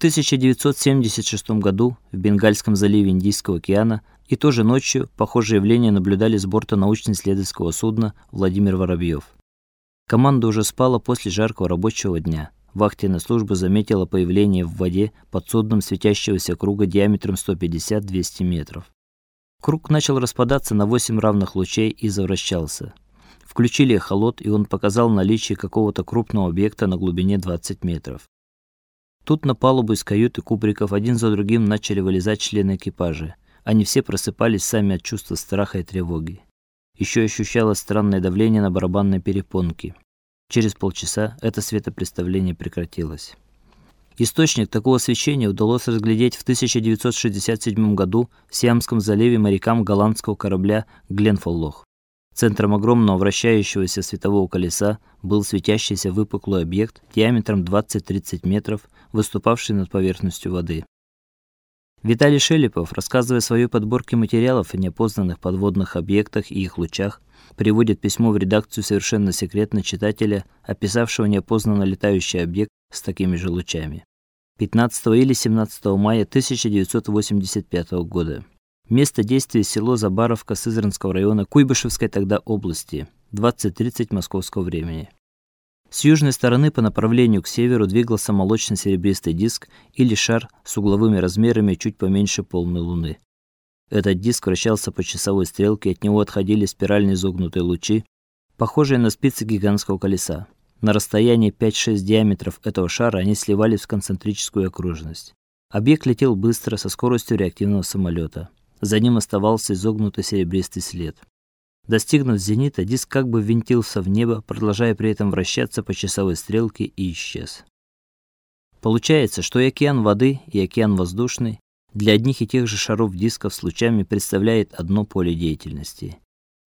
1976 году в Бенгальском заливе Индийского океана и тоже ночью похожее явление наблюдали с борта научно-исследовательского судна Владимир Воробьев. Команда уже спала после жаркого рабочего дня. Вахтенная служба заметила появление в воде под судном светящегося круга диаметром 150-200 метров. Круг начал распадаться на восемь равных лучей и завращался. Включили эхолот, и он показал наличие какого-то крупного объекта на глубине 20 метров. Тут на палубу из каюты кубриков один за другим начали вылезать члены экипажа. Они все просыпались сами от чувства страха и тревоги. Еще ощущалось странное давление на барабанной перепонке. Через полчаса это светопреставление прекратилось. Источник такого освещения удалось разглядеть в 1967 году в Сиамском заливе морякам голландского корабля Гленфоллох. Центром огромного вращающегося светового колеса был светящийся выпуклый объект диаметром 20-30 метров, выступавший над поверхностью воды. Виталий Шелепов, рассказывая в своей подборке материалов о неопознанных подводных объектах и их лучах, приводит письмо в редакцию совершенно секретно читателя, описавшего неопознанно летающий объект с такими же лучами. 15 или 17 мая 1985 года. Место действия село Забаровка Сызранского района Куйбышевской тогда области. 20:30 московского времени. С южной стороны по направлению к северу двигался молочно-серебристый диск или шар с угловыми размерами чуть поменьше полной луны. Этот диск вращался по часовой стрелке, от него отходили спирально изогнутые лучи, похожие на спицы гигантского колеса. На расстоянии 5-6 диаметров этого шара они сливались в концентрическую окружность. Объект летел быстро, со скоростью реактивного самолета. За ним оставался изогнутый серебристый след. Достигнув зенита, диск как бы ввинтился в небо, продолжая при этом вращаться по часовой стрелке и исчез. Получается, что и океан воды, и океан воздушный для одних и тех же шаров дисков с лучами представляет одно поле деятельности.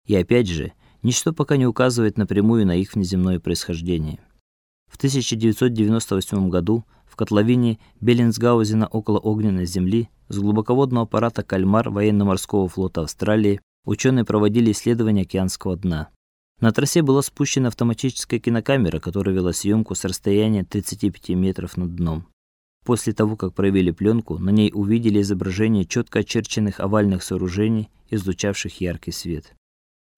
И опять же, ничто пока не указывает напрямую на их внеземное происхождение. В 1998 году в котловине Беллинсгаузена около огненной земли с глубоководного аппарата Кальмар военно-морского флота Австралии ученые проводили исследования океанского дна. На трассе была спущена автоматическая кинокамера, которая вела съемку с расстояния 35 метров над дном. После того, как провели пленку, на ней увидели изображение четко очерченных овальных сооружений, излучавших яркий свет.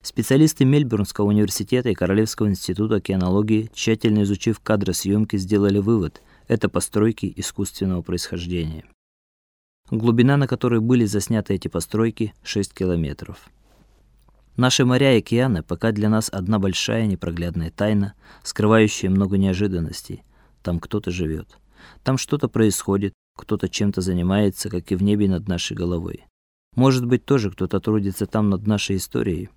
Специалисты Мельбурнского университета и Королевского института океанологии, тщательно изучив кадры съемки, сделали вывод: это постройки искусственного происхождения. Глубина, на которой были засняты эти постройки, 6 километров. Наши моря и океаны пока для нас одна большая непроглядная тайна, скрывающая много неожиданностей. Там кто-то живет. Там что-то происходит, кто-то чем-то занимается, как и в небе над нашей головой. Может быть, тоже кто-то трудится там над нашей историей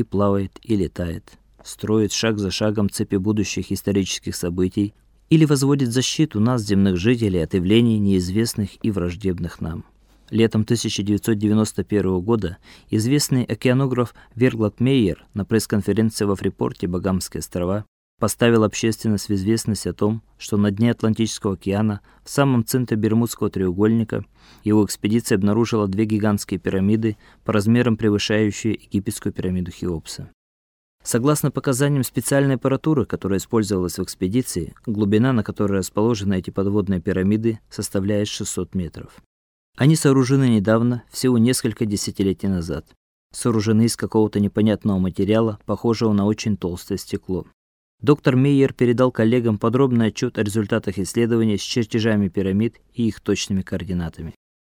и плавает, и летает, строит шаг за шагом цепи будущих исторических событий или возводит защиту нас, земных жителей, от явлений неизвестных и враждебных нам. Летом 1991 года известный океанограф Верглат Мейер на пресс-конференции во Фрипорте, Багамские острова, поставил общественность в известность о том, что на дне Атлантического океана, в самом центре Бермудского треугольника, его экспедиция обнаружила две гигантские пирамиды, по размерам превышающие египетскую пирамиду Хеопса. Согласно показаниям специальной аппаратуры, которая использовалась в экспедиции, глубина, на которой расположены эти подводные пирамиды, составляет 600 метров. Они сооружены недавно, всего несколько десятилетий назад. Сооружены из какого-то непонятного материала, похожего на очень толстое стекло. Доктор Мейер передал коллегам подробный отчет о результатах исследования с чертежами пирамид и их точными координатами.